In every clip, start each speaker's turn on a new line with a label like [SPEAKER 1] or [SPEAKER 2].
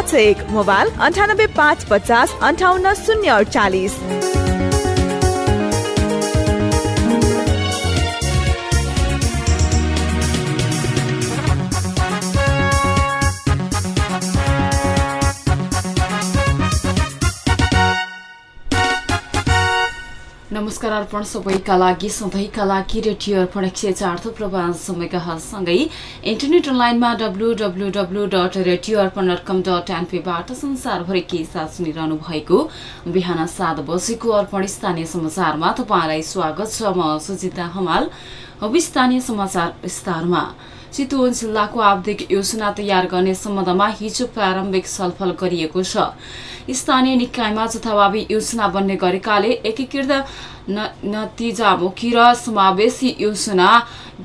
[SPEAKER 1] पाँच एक मोबाइल अन्ठानब्बे पाँच पचास अन्ठाउन्न शून्य अडचालिस
[SPEAKER 2] नमस्कार अर्पण सबैका लागि सधैँका लागि रेडियो अर्पण एक सय चार थुप्रो समयका सँगै इन्टरनेट अनलाइनमा W W W dot radio Arpan dot com dot एनपीबाट संसारभरि के साथ सुनिरहनु भएको बिहान सात बजेको अर्पण स्थानीय समाचारमा तपाईँलाई स्वागत छ। म सुजिता हमाल। स्थानीय समाचार विस्तारमा। चितवन जिल्लाको आवधिक योजना तयार गर्ने सम्बन्धमा हिजो प्रारम्भिक छलफल गरिएको छ। स्थानीय निकायमा जथाभावी योजना बन्ने गरेकाले एकीकृत नतिजामुखी र समावेशी योजना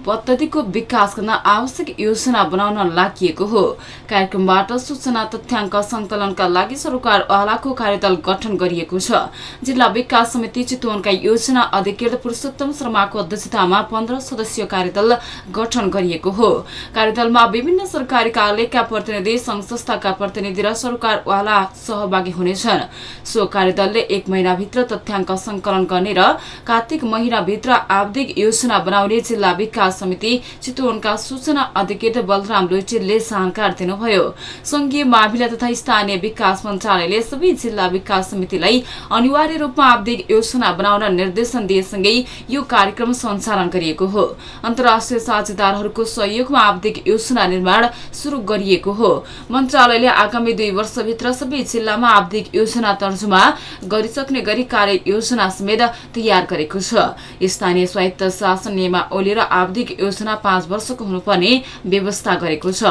[SPEAKER 2] पद्धतिको विकास गर्न आवश्यक योजना बनाउन लागि हो। कार्यक्रमबाट सूचना तथ्याङ्क संकलनका लागि सरकारवालाको कार्यदल गठन गरिएको छ। जिल्ला विकास समिति चितवनका योजना अधिकृत पुरुषोत्तम शर्माको अध्यक्षतामा पन्ध्र सदस्यीय कार्यदल गठन गरिएको हो। कार्यदलमा विभिन्न सरकारी कार्यालयका प्रतिनिधि संघ संस्थाका प्रतिनिधि र सरकारवाला सहभागी हुनेछन्। सो कार्यदलले एक महिनाभित्र तथ्याङ्क संकलन गर्ने र कार्तिक महिनाभित्र आवधिक योजना बनाउने जिल्ला विकास समिति चितवनका सूचना अधिकृत बलराम लोइटेलले जानकारी दिनुभयो। संघीय मामिला तथा स्थानीय विकास मन्त्रालयले सबै जिल्ला विकास समितिलाई अनिवार्य रूपमा आवधिक योजना बनाउन निर्देशन दिएसँगै यो कार्यक्रम सञ्चालन गरिएको हो। अन्तर्राष्ट्रिय साझेदारहरूको सहयोगमा आवधिक योजना निर्माण शुरू गरिएको हो। मन्त्रालयले आगामी दुई वर्षभित्र सबै जिल्लामा आवधिक योजना तर्जुमा गरिसक्ने गरी कार्य योजना समेत तयार गरेको छ। स्थानीय स्वायत्त शासन नियमावली र आवधिक योजना पाँच वर्षको हुनुपर्ने व्यवस्था गरेको छ।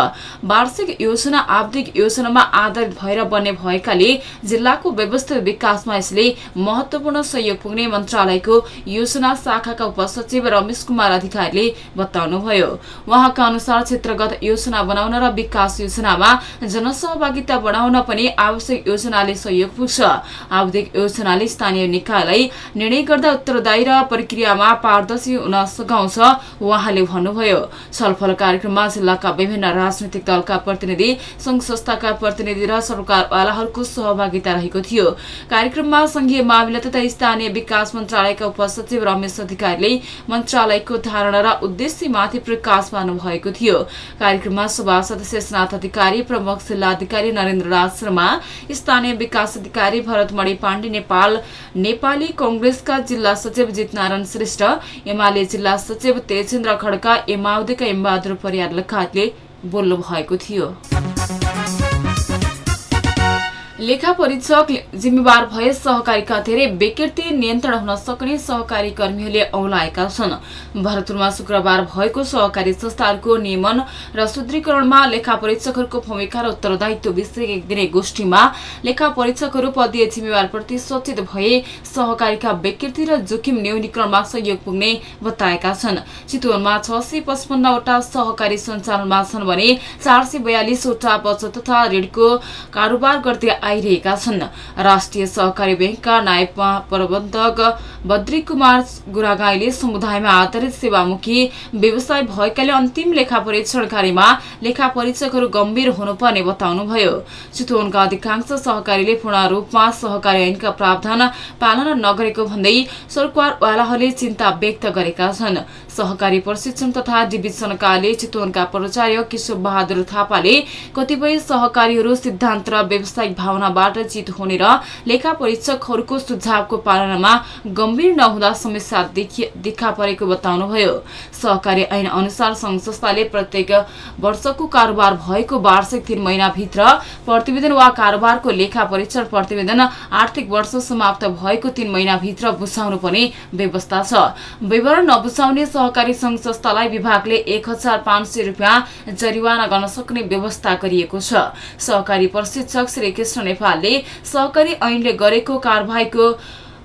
[SPEAKER 2] वार्षिक योजना आवधिक योजनामा आधारित भएर बन्ने भएकाले जिल्लाको व्यवस्थित विकासमा यसले महत्वपूर्ण सहयोग पुग्ने मन्त्रालयको योजना शाखाका उपसचिव रमेश कुमार अधिकारीले बताउनुभयो। उहाँका अनुसार क्षेत्रगत योजना बनाउन र विकास योजनामा जनसहभागिता बढाउन पनि आवश्यक योजनाले सहयोग पुग्छ। आवधिक योजनाले स्थानीय निकायलाई निर्णय गर्दा उत्तरदायी र प्रक्रियामा पारदर्शी हुन सघाउँछ उहाँले भन्नुभयो। छलफल कार्यक्रममा जिल्लाका विभिन्न राजनैतिक दलका प्रतिनिधि संघ संस्थाका प्रतिनिधि र सरकारवालाहरूको सहभागिता रहेको थियो। कार्यक्रममा संघीय मामिला तथा स्थानीय विकास मन्त्रालयका उपसचिव रमेश अधिकारीले मन्त्रालयको धारणा र उद्देश्यमाथि प्रकाश पार्नु भएको थियो। कार्यक्रममा सभासद शेषनाथ अधिकारी प्रमुख जिल्लाधिकारी नरेन्द्र राज शर्मा स्थानीय विकास अधिकारी भरतमणि पाण्डे नेपाल नेपाली कंग्रेसका जिल्ला सचिव जितनारायण श्रेष्ठ एमाले जिल्ला सचिव तेजेन्द्र खड्का एमाउदीका इमबहादुर परियार लगायतले बोल्नु भएको थियो। लेखा परीक्षक जिम्मेवार भए सहकारीका धेरै विकृति नियन्त्रण हुन सक्ने सहकारी कर्मीहरूले औलाएका छन्। भरतपुरमा शुक्रबार भएको सहकारी संस्थाहरूको नियमन र शुद्धिकरणमा लेखा परीक्षकहरूको भूमिका र उत्तरदायित्व विषय एक दिने गोष्ठीमा लेखा परीक्षकहरू पदीय जिम्मेवारप्रति सचेत भए सहकारीका विकृति र जोखिम न्यूनीकरणमा सहयोग पुग्ने बताएका छन्। चितवनमा छ सय पचपन्नवटा सहकारी सञ्चालनमा छन् भने चार सय बयालिसवटा बचत तथा ऋणको कारोबार गर्दै आइरहेका छन्। राष्ट्रिय सहकारी ब्याङ्कका नायब प्रबन्धक बद्री कुमार गुरागाईले समुदायमा आधारित सेवामुखी व्यवसाय भएकाले अन्तिम लेखा परीक्षण कार्यमा लेखा परीक्षकहरू गम्भीर हुनुपर्ने बताउनुभयो। चितवनका अधिकांश सहकारीले पूर्ण रूपमा सहकारी ऐनका प्रावधान पालना नगरेको भन्दै सरकारवालाहरूले चिन्ता व्यक्त गरेका छन्। सहकारी प्रशिक्षण तथा डिभिजनकाले चितवनका प्राचार्य किशोर बहादुर थापाले कतिपय सहकारीहरू सिद्धान्त र व्यावसायिक भावनाबाट जित हुने र लेखा परीक्षकहरूको सुझावको पालनामा गम्भीर नहुँदा समस्या देखा परेको बताउनुभयो। सहकारी ऐन अनुसार संघ संस्थाले प्रत्येक वर्षको कारोबार भएको वार्षिक तीन महिनाभित्र प्रतिवेदन वा कारोबारको लेखा परीक्षण प्रतिवेदन आर्थिक वर्ष समाप्त भएको तीन महिनाभित्र बुझाउनु पर्ने व्यवस्था छ। विवरण नबुझाउने सहकारी संघ संस्थालाई विभागले एक हजार पाँच सय रुपियाँ जरिवाना गर्न सक्ने व्यवस्था गरिएको छ। सहकारी प्रशिक्षक श्री कृष्ण नेपालले सहकारी ऐनले गरेको कारवाहीको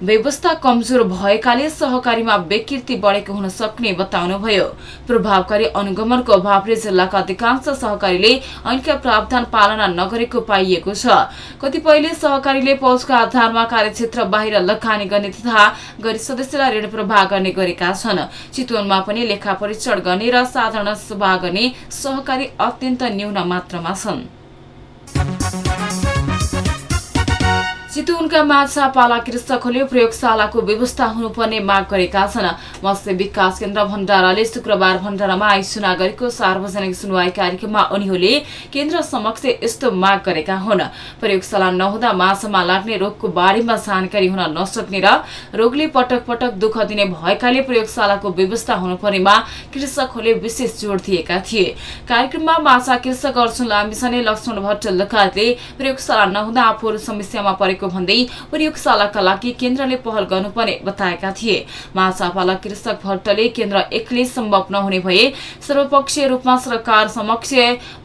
[SPEAKER 2] व्यवस्था कमजोर भएकाले सहकारीमा विकृति बढेको हुन सक्ने बताउनुभयो। प्रभावकारी अनुगमनको अभावले जिल्लाका अधिकांश सहकारीले ऐनका प्रावधान पालना नगरेको पाइएको छ। कतिपयले सहकारीले पौजका आधारमा कार्यक्षेत्र बाहिर लगानी गर्ने तथा गरी सदस्यलाई ऋण प्रवाह गर्ने गरेका छन्। चितवनमा पनि लेखा परीक्षण गर्ने र साधारण सभा गर्ने सहकारी अत्यन्त न्यून मात्रामा छन्। चितवनका माछा पाला कृषकहरूले प्रयोगशालाको व्यवस्था हुनुपर्ने माग गरेका छन्। मत्स्य विकास केन्द्र भण्डाराले शुक्रबार भण्डारामा आइसुना गरेको सार्वजनिक सुनवाई कार्यक्रममा उनीहरूले केन्द्र समक्ष यस्तो माग गरेका हुन्। प्रयोगशाला नहुँदा माछामा लाग्ने रोगको बारेमा जानकारी हुन नसक्ने र रोगले पटक पटक दुःख दिने भएकाले प्रयोगशालाको व्यवस्था हुनुपर्नेमा कृषकहरूले विशेष जोड़ दिएका थिए। कार्यक्रममा माछा कृषक अर्जुन लामिछाने लक्ष्मण भट्ट लगायतले प्रयोगशाला नहुँदा आफूहरू समस्यामा परेको भन्दै प्रयोगशालाका लागि केन्द्रले पहल गर्नुपर्ने बताएका थिए। माछापालक कृषक भट्टले केन्द्र एक्लै सम्भव नहुने भए सर्वपक्षीय रूपमा सरकार समक्ष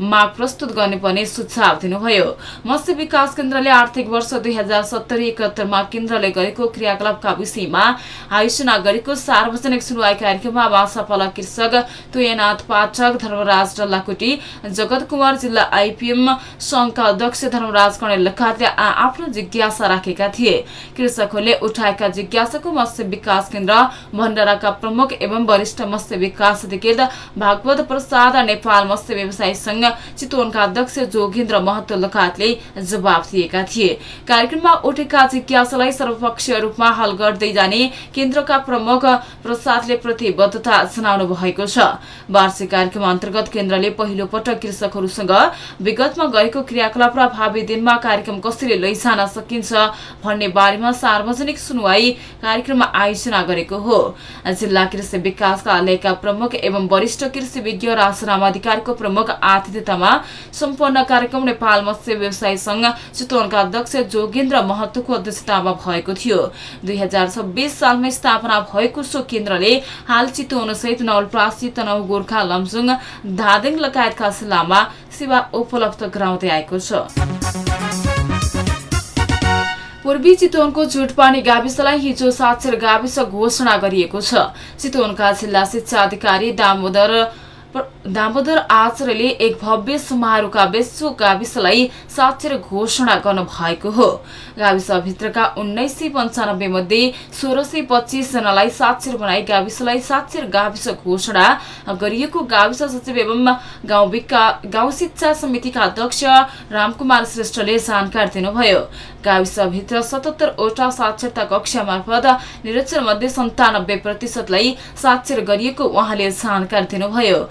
[SPEAKER 2] माग प्रस्तुत गर्नुपर्ने सुझाव दिनुभयो। मत्स्य विकास केन्द्रले आर्थिक वर्ष दुई हजार सत्तरी एकहत्तरमा केन्द्रले गरेको क्रियाकलापका विषयमा आयोजना गरेको सार्वजनिक सुनवाई कार्यक्रममा माछापालक कृषक तुयनाथ पाठक धर्मराज डल्लाकुटी जगत कुमार जिल्ला आइपिएम संघका अध्यक्ष धर्मराज कणेल लगायतले आफ्नो जिज्ञासा राखेका थिए। कृषकहरूले उठाएका जिज्ञासाको मत्स्य विकास केन्द्र भण्डाराका प्रमुख एवं वरिष्ठ मत्स्य विकास अधिकृत भागवत प्रसाद नेपाल मत्स्य व्यवसायी संघ चितवनका अध्यक्ष जोगेन्द्र महतो लगायतले जवाब दिएका थिए। कार्यक्रममा उठेका जिज्ञासालाई सर्वपक्षीय रूपमा हल गर्दै जाने केन्द्रका प्रमुख प्रसादले प्रतिबद्धता जनाउनु भएको छ। वार्षिक कार्यक्रम अन्तर्गत केन्द्रले पहिलो पटक कृषकहरूसँग विगतमा गरेको क्रियाकलाप र भावी दिनमा कार्यक्रम कसरी लैजान सकिन्छ भन्ने बारेमा सार्वजनिक सुनवाई कार्यक्रममा आयोजना गरेको हो। जिल्ला कृषि विकास कार्यालयका प्रमुख एवं वरिष्ठ कृषि विज्ञ राजराम अधिकारीको प्रमुख आतिथ्यतामा सम्पन्न कार्यक्रम नेपाल मत्स्य व्यवसाय संघ चितवनका अध्यक्ष जोगेन्द्र महतोको अध्यक्षतामा भएको थियो। दुई सालमा स्थापना भएको सो केन्द्रले हाल चितवन सहित नवलप्रासी तनहु गोर्खा लमजुङ धादिङ लगायतका जिल्लामा सेवा उपलब्ध गराउँदै आएको छ। पूर्वी चितवनको जुटपानी गाविसलाई हिजो साक्षर गाविस घोषणा गरिएको छ। चितवनका जिल्ला शिक्षा अधिकारी दामोदर दामोदर आचार्यले एक भव्य समारोहका बेचो गाविसलाई साक्षर घोषणा गर्नु भएको हो। गाविसभित्रका उन्नाइस सय पञ्चानब्बे मध्ये सोह्र सय पच्चिस जनालाई साक्षर बनाई गाविसलाई साक्षर गाविस घोषणा गरिएको गाविस सचिव एवं गाउँ शिक्षा समितिका अध्यक्ष रामकुमार श्रेष्ठले जानकारी दिनुभयो। गाविसभित्र सतहत्तरवटा साक्षरता कक्षा मार्फत निरक्षर मध्ये सन्तानब्बे प्रतिशतलाई साक्षर गरिएको उहाँले जानकारी दिनुभयो।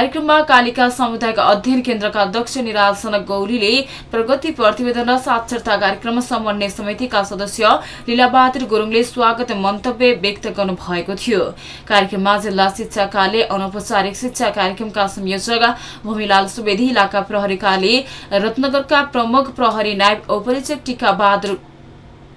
[SPEAKER 2] कार्यक्रममा कालिका सामुदायिक अध्ययन केन्द्रका अध्यक्ष निरासन गौरीले प्रगति प्रतिवेदन र साक्षरता कार्यक्रम समन्वय समितिका सदस्य लीलाबहादुर गुरुङले स्वागत मन्तव्य व्यक्त गर्नु भएको थियो। कार्यक्रममा जिल्ला शिक्षा कार्य अनौपचारिक शिक्षा कार्यक्रमका संयोजक भूमिलाल सुवेदी इलाका प्रहरीकाले रत्नगरका प्रमुख प्रहरी नायब औपरीक्षक टीका बहादुर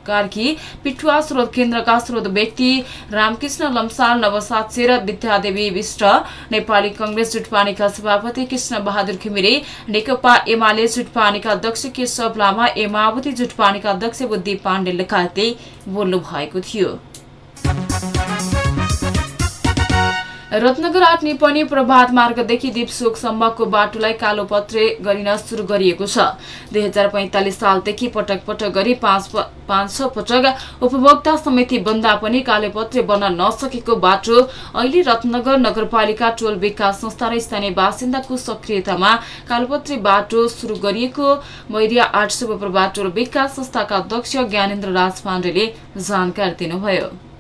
[SPEAKER 2] कार्की पिठुवा स्रोत केन्द्रका स्रोत व्यक्ति रामकृष्ण लम्साल नवसाक्षर विद्यादेवी विष्ट नेपाली कंग्रेस जुटपानीका सभापति कृष्ण बहादुर घिमिरे नेकपा एमाले जुटपानीका अध्यक्ष केशव लामा एमावती जुटपानीका अध्यक्ष बुद्धि पाण्डे लगायतले बोल्नु भएको थियो। रत्नगर आठ निपनी प्रभात मार्गदेखि दिपसोकसम्मको बाटोलाई कालोपत्रे गरिन शुरू गरिएको छ। दुई हजार पैंतालिस सालदेखि पटक पटक गरी पाँच छ पटक उपभोक्ता समिति बन्दा पनि कालोपत्रे बन्न नसकेको बाटो अहिले रत्नगर नगरपालिका टोल विकास संस्था र स्थानीय बासिन्दाको सक्रियतामा कालोपत्रे बाटो शुरू गरिएको मैरिया आठ शुभ प्रभात टोल विकास संस्थाका अध्यक्ष ज्ञानेन्द्र राज पाण्डेले जानकारी दिनुभयो।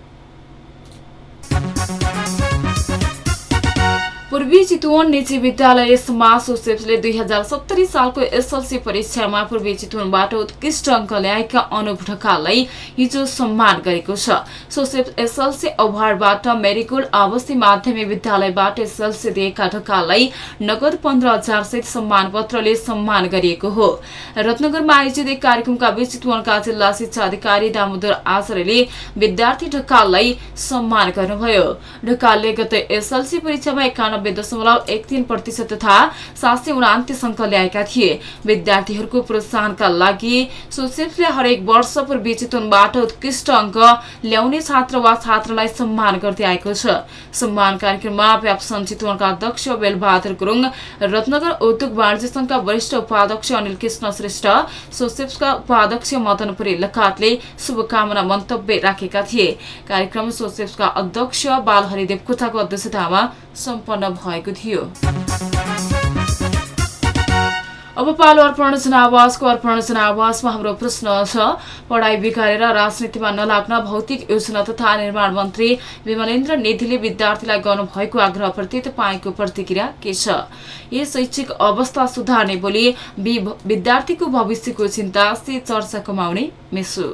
[SPEAKER 2] पूर्वी चितवन निजी विद्यालय समाज सोसेप्सले दुई हजार सत्तरी सालको एसएलसी परीक्षामा पूर्वी चितवनबाट उत्कृष्ट अङ्क ल्याएका अनुप ढकाललाई हिजो सम्मान गरेको छ। सोसेप एसएलसी अवार्डबाट मेरिगोल्ड आवासीय माध्यमिक विद्यालयबाट एसएलसी दिएका ढकाललाई नगद पन्ध्र हजार सहित सम्मान पत्रले सम्मान गरिएको हो। रत्नगरमा आयोजित एक कार्यक्रमका बीच चितवनका जिल्ला शिक्षा अधिकारी दामोदर आचार्यले विद्यार्थी ढकाललाई सम्मान गर्नुभयो। ढकालले गत एसएलसी परीक्षामा एकानब्बे नब्बे दशमलव एक तीन प्रतिशत तथा सात सय उनान्तिस अङ्क ल्याएका थिए। विद्यार्थीहरूको प्रोत्साहनका लागि सोसेफले हरेक वर्ष पूर्वी चितवनबाट उत्कृष्ट अङ्क ल्याउने छात्र वा छात्रालाई सम्मान गर्दै आएको छ। सम्मान कार्यक्रममा व्यापसन चितवनका अध्यक्ष बेलबहादुर गुरुङ रत्नगर उद्योग वाणिज्य संघका वरिष्ठ उपाध्यक्ष अनिल कृष्ण श्रेष्ठ सोसेफका उपाध्यक्ष मदनपुरी लगायतले शुभकामना मन्तव्य राखेका थिए। कार्यक्रम सोसेफका अध्यक्ष बालहरि देवकोटाको अध्यक्षतामा सम्पन्न भएको थियो। अब पालो अर्पण जनावासको अर्पण जनावासमा हाम्रो प्रश्न छ पढाइ बिगारेर राजनीतिमा नलाग्न भौतिक योजना तथा निर्माण मन्त्री विमलेन्द्र नेधीले विद्यार्थीलाई गर्नुभएको आग्रहप्रति तपाईँको प्रतिक्रिया के छ? यस शैक्षिक अवस्था सुधार्ने बोली विद्यार्थीको भविष्यको चिन्ता चर्चा कमाउने मेसु।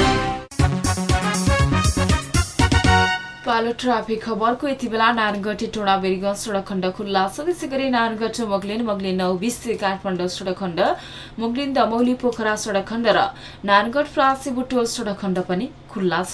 [SPEAKER 2] पालो ट्राफिक खबरको यति बेला नारायणगढी टोडा बेरीगञ्ज सडक खण्ड खुल्ला छ त्यसै गरी नारायणगढ मोगलिन मोगलिन नौ बिस काठमाडौँ सडक खण्ड मोगलिन दमौली पोखरा सडक खण्ड र नारायणगढ फ्रासी बुटोल सडक खण्ड पनि खुल्ला छ।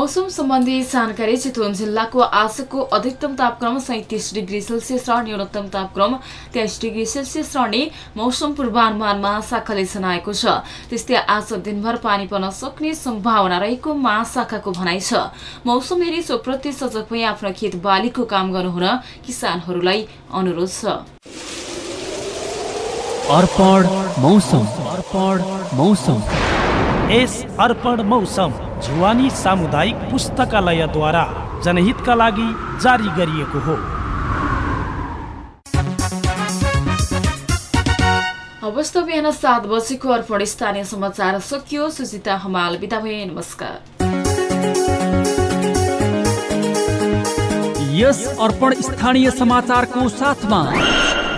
[SPEAKER 2] मौसम सम्बन्धी जानकारी चितवन जिल्लाको आजको अधिकतम तापक्रम सैतिस डिग्री सेल्सियस र न्यूनतम तापक्रम तेइस डिग्री सेल्सियस रहने मौसम पूर्वानुमान महाशाखाले जनाएको छ। त्यस्तै आज दिनभर पानी पर्न सक्ने सम्भावना रहेको महाशाखाको भनाइ छ। मौसम हेरी सोप्रति सजग भई आफ्नो खेत बालीको काम गर्नुहुन किसानहरूलाई अनुरोध छ।
[SPEAKER 3] अर्पण मौसम अर्पण मौसम।
[SPEAKER 4] एस अर्पण मौसम। जुवानी सामुदायिक पुस्तकालयद्वारा जनहितका लागि जारी गरिएको हो।
[SPEAKER 2] अवस्था बिहान सात बजेको अर्पण स्थानीय समाचार सकियो सुजिता हमाल। बिदा भए नमस्कार।
[SPEAKER 3] यस अर्पण स्थानीय समाचारको साथमा